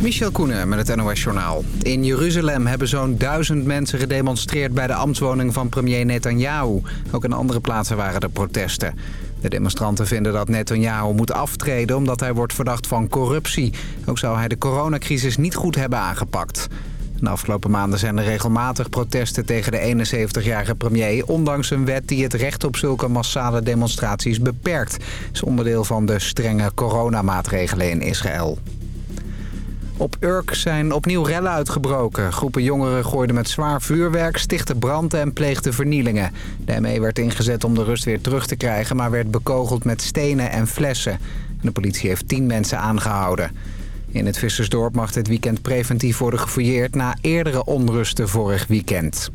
Michel Koenen met het NOS-journaal. In Jeruzalem hebben zo'n duizend mensen gedemonstreerd bij de ambtswoning van premier Netanyahu. Ook in andere plaatsen waren er protesten. De demonstranten vinden dat Netanyahu moet aftreden omdat hij wordt verdacht van corruptie. Ook zou hij de coronacrisis niet goed hebben aangepakt. De afgelopen maanden zijn er regelmatig protesten tegen de 71-jarige premier... ondanks een wet die het recht op zulke massale demonstraties beperkt. Dat is onderdeel van de strenge coronamaatregelen in Israël. Op Urk zijn opnieuw rellen uitgebroken. Groepen jongeren gooiden met zwaar vuurwerk, stichten branden en pleegden vernielingen. De ME werd ingezet om de rust weer terug te krijgen... maar werd bekogeld met stenen en flessen. De politie heeft tien mensen aangehouden. In het Vissersdorp mag dit weekend preventief worden gefouilleerd... na eerdere onrusten vorig weekend.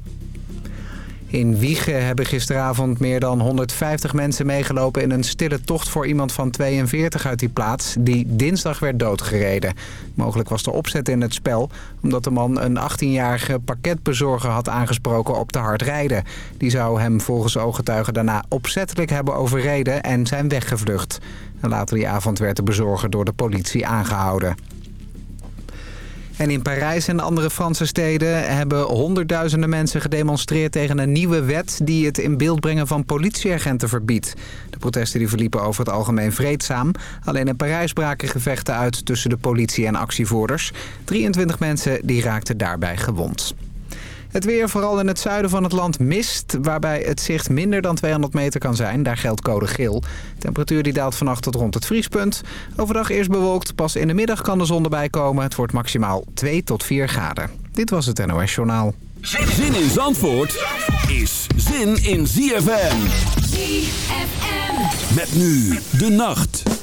In Wiegen hebben gisteravond meer dan 150 mensen meegelopen... in een stille tocht voor iemand van 42 uit die plaats... die dinsdag werd doodgereden. Mogelijk was er opzet in het spel... omdat de man een 18-jarige pakketbezorger had aangesproken op te hard rijden. Die zou hem volgens ooggetuigen daarna opzettelijk hebben overreden... en zijn weggevlucht. Later die avond werd de bezorger door de politie aangehouden. En in Parijs en andere Franse steden hebben honderdduizenden mensen gedemonstreerd tegen een nieuwe wet die het in beeld brengen van politieagenten verbiedt. De protesten die verliepen over het algemeen vreedzaam. Alleen in Parijs braken gevechten uit tussen de politie en actievoerders. 23 mensen die raakten daarbij gewond. Het weer, vooral in het zuiden van het land, mist... waarbij het zicht minder dan 200 meter kan zijn. Daar geldt code geel. Temperatuur die daalt vannacht tot rond het vriespunt. Overdag eerst bewolkt, pas in de middag kan de zon erbij komen. Het wordt maximaal 2 tot 4 graden. Dit was het NOS Journaal. Zin in Zandvoort is zin in ZFM. ZFM. Met nu de nacht.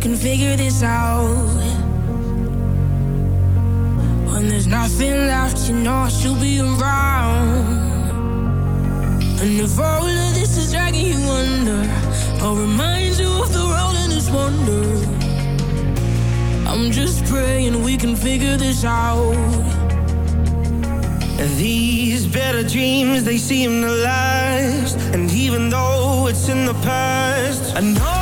Can figure this out. When there's nothing left, you know I should be around. And if all of this is dragging you under, I'll remind you of the world and its wonder. I'm just praying we can figure this out. These better dreams, they seem to last. And even though it's in the past, I know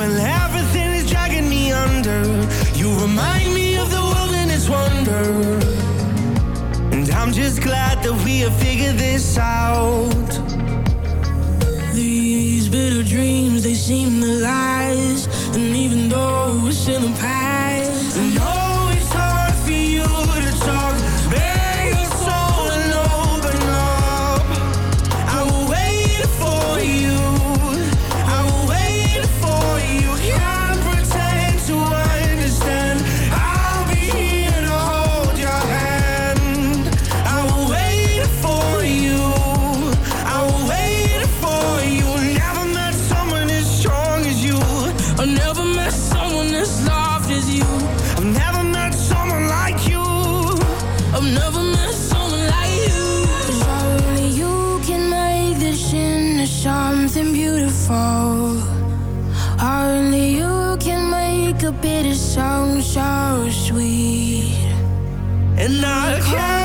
when everything is dragging me under. You remind me of the world and its wonder. And I'm just glad that we have figured this out. These bitter dreams, they seem the lies. And even though it's in the past so sweet. And I can't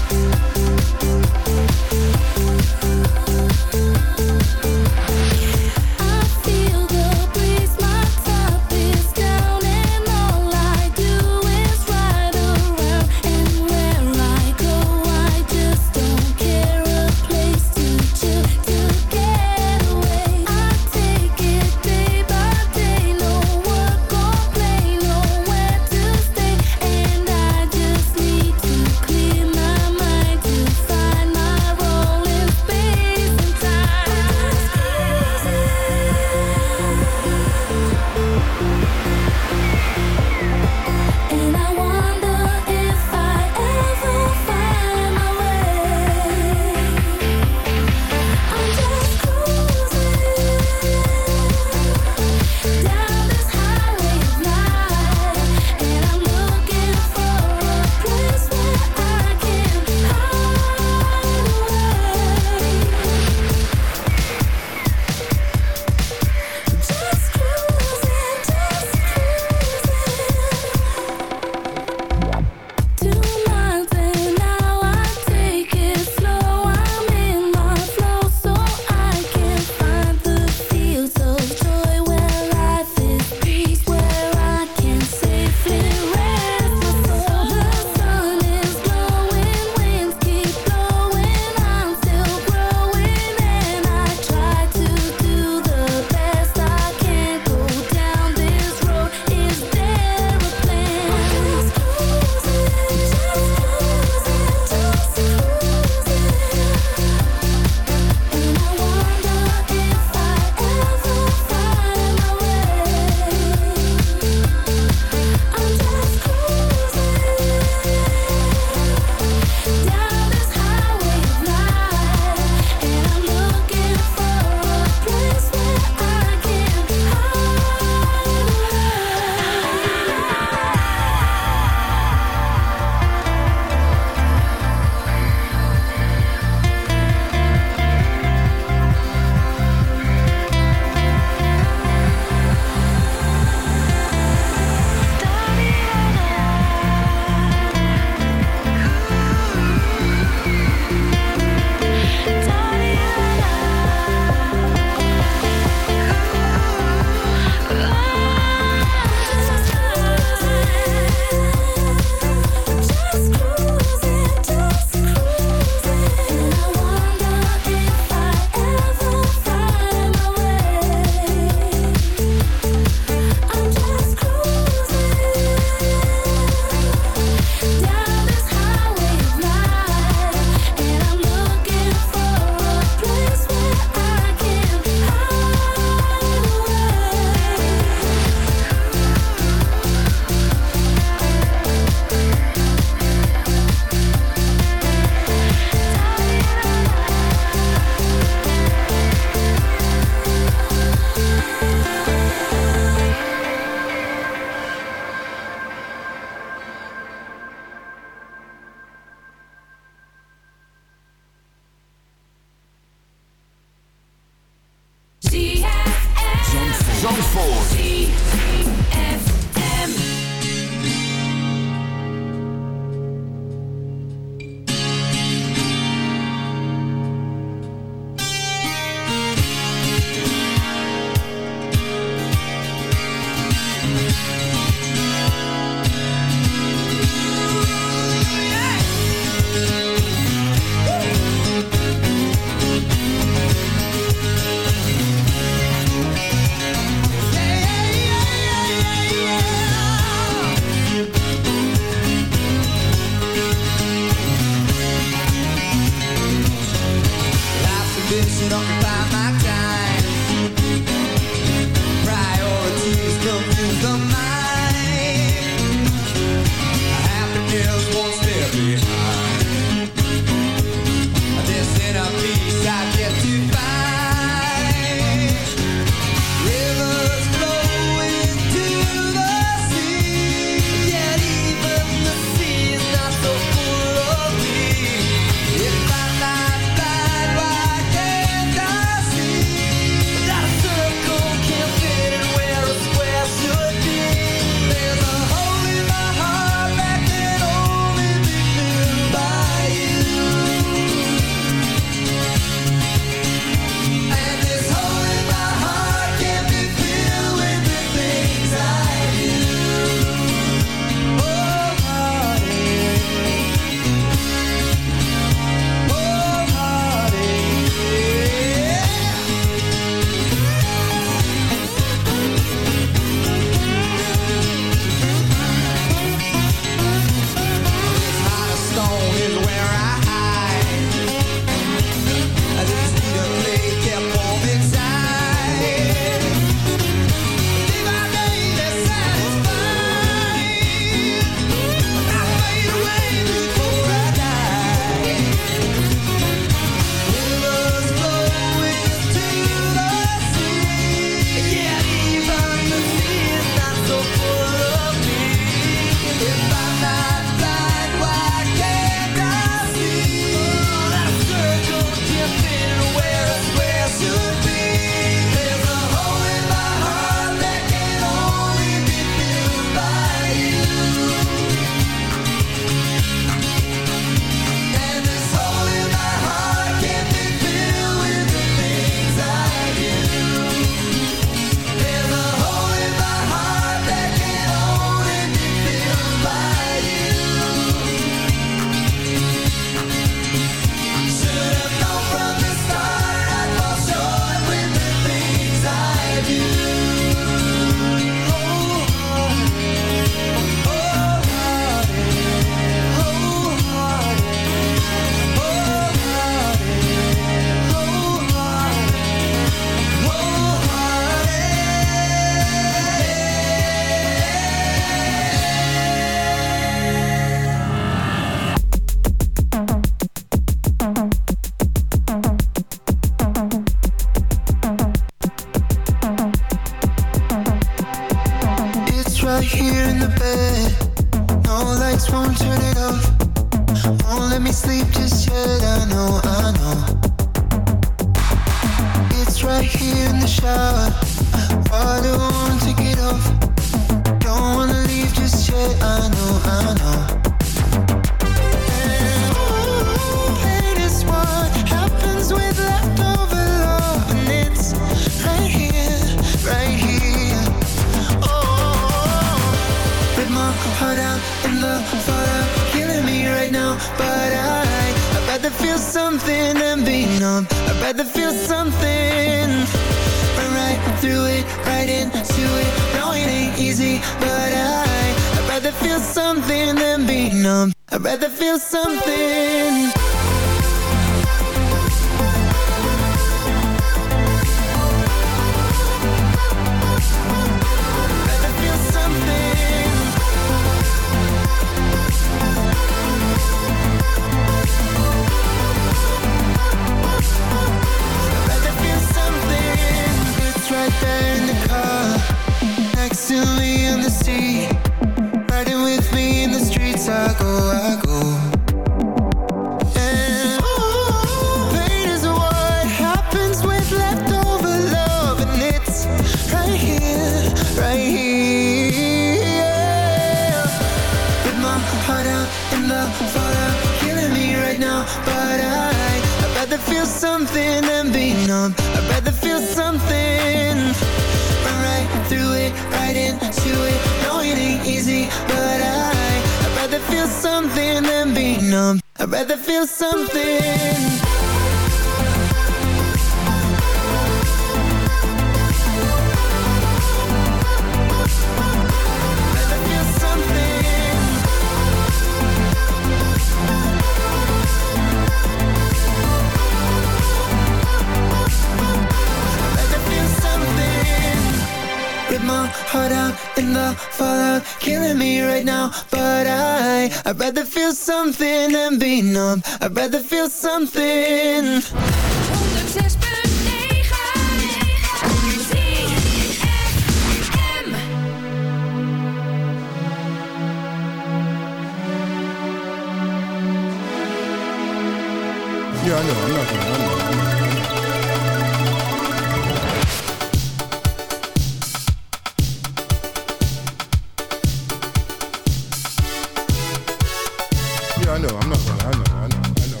I know. I'm not gonna. I know. I know. I know.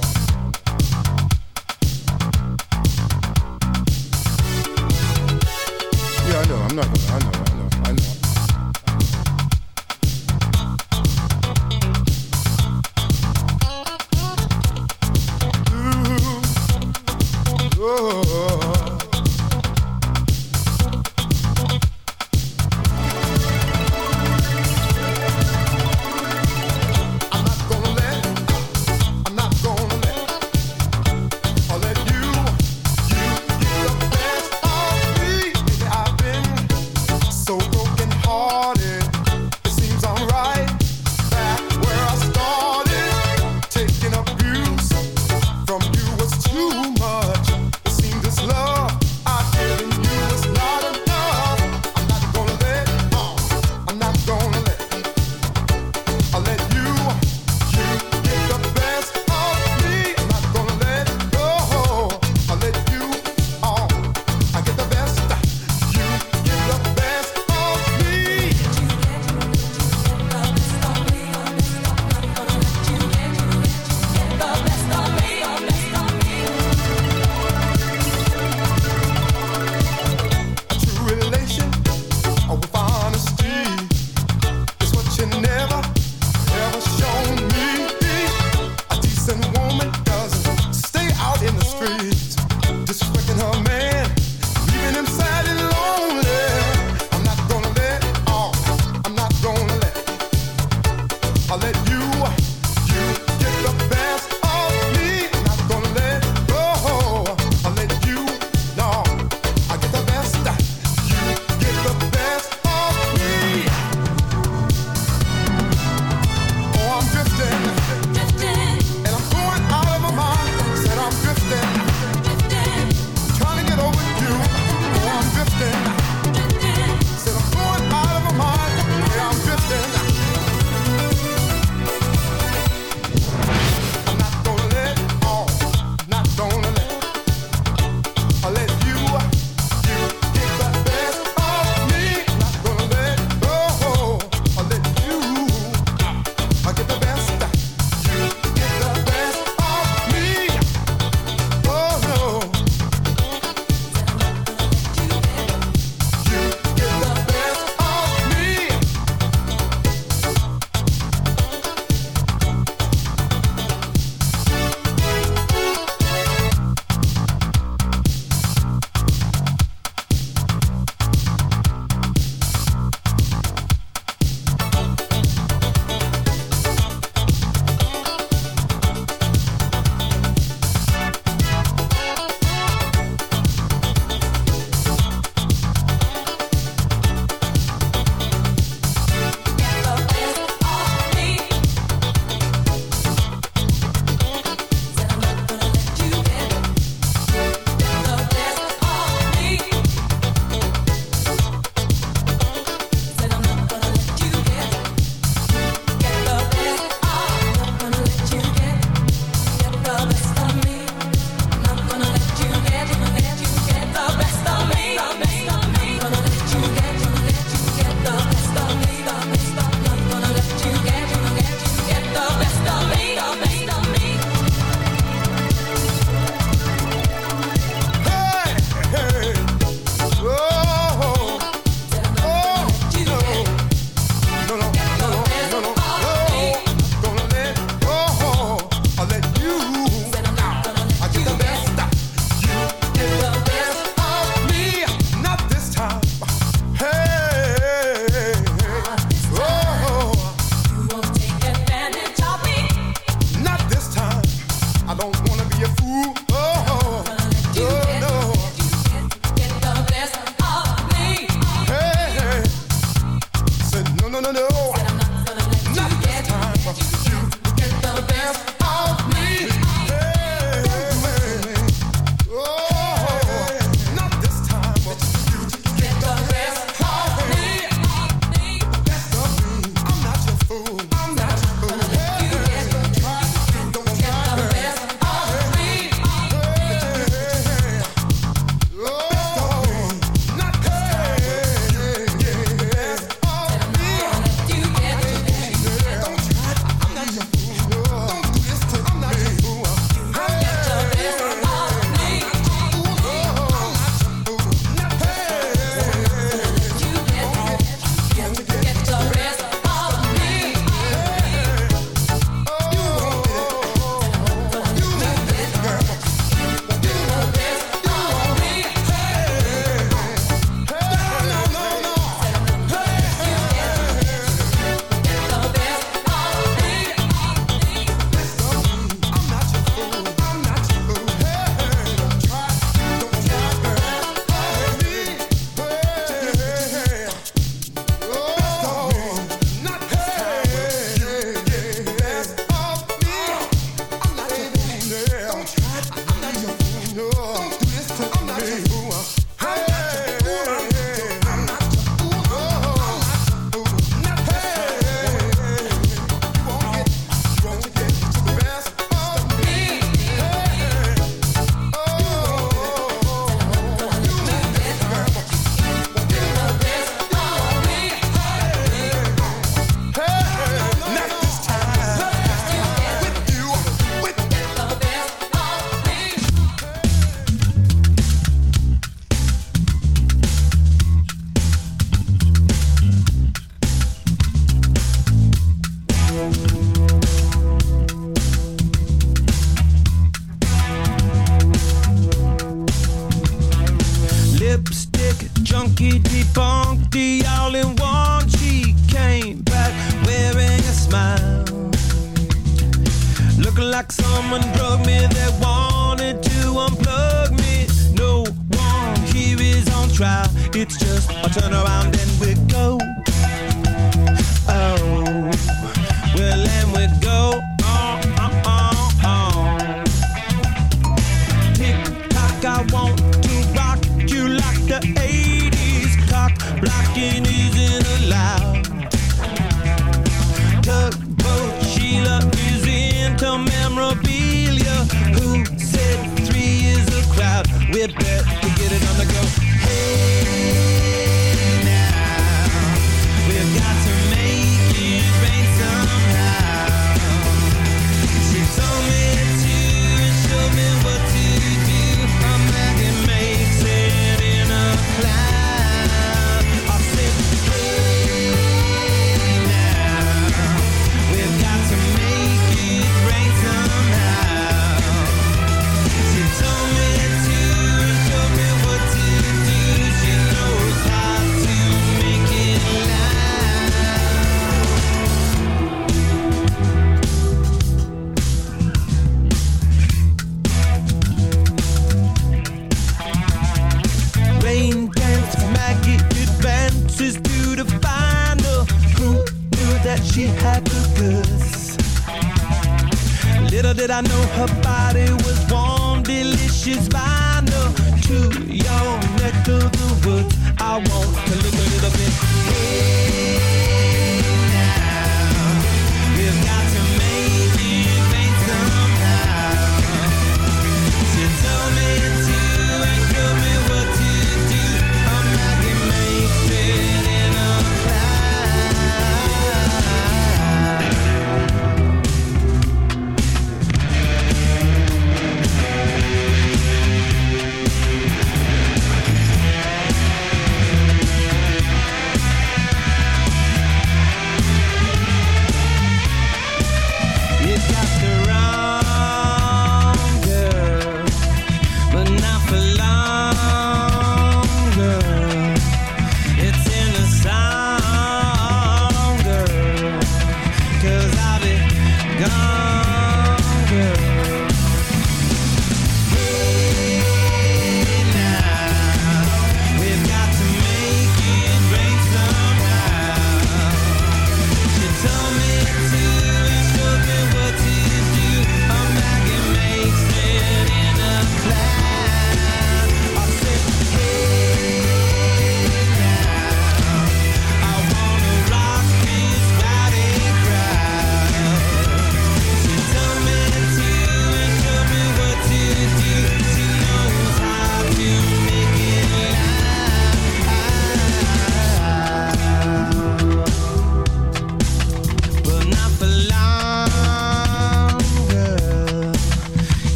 Yeah, I know. I'm not gonna.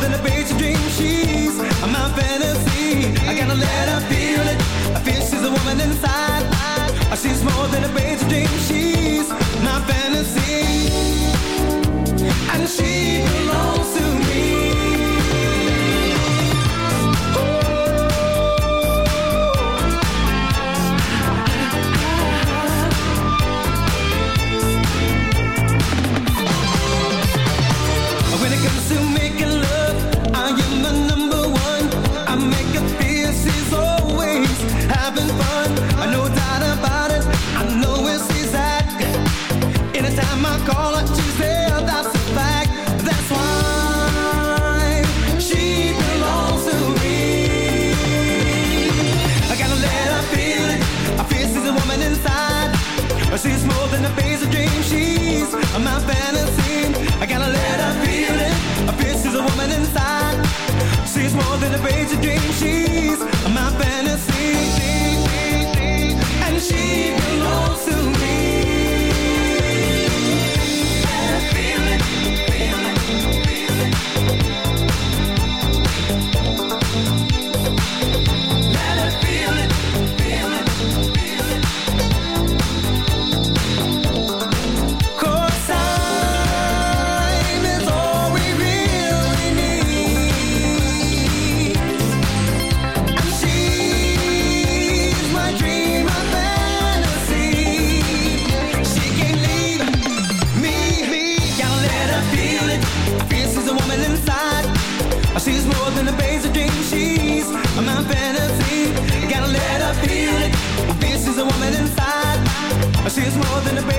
than a page of dreams, She's my fantasy. I gotta let her feel it. I feel she's a woman inside. She's more than a page of dreams. She's my fantasy, and she belongs. is more than a baby.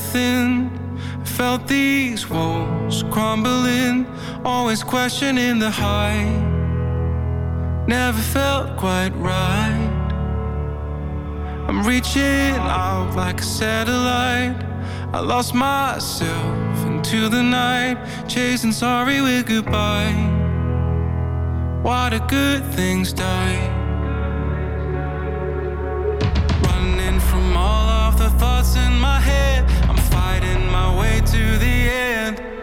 I felt these walls crumbling, always questioning the high. Never felt quite right. I'm reaching out like a satellite. I lost myself into the night, chasing sorry with goodbye. Why do good things die? Running from all of the thoughts in my head way to the end.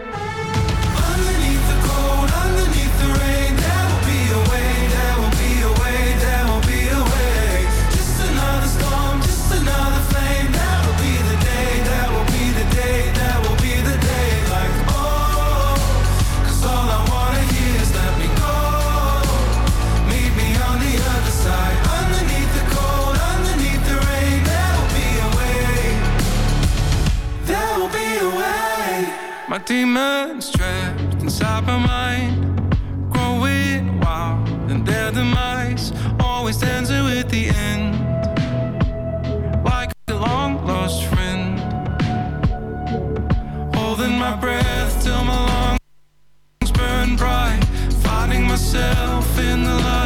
demons trapped inside my mind, growing wild, and their demise always dancing with the end. Like a long lost friend, holding my breath till my lungs burn bright, finding myself in the light.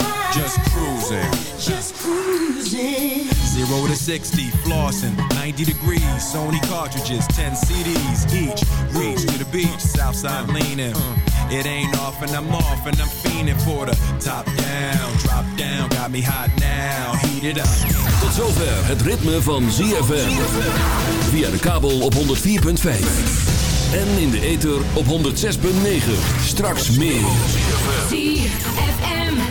Just cruising. Just cruising. Zero to 60, flossing, 90 degrees, Sony cartridges, 10 CDs each. Reach to the beach, Southside leaning. It ain't off and I'm off and I'm fiending for the top down, drop down, got me hot now, heat it up. Tot zover het ritme van ZFM. Via de kabel op 104.5. En in de ether op 106.9. Straks meer. ZFM.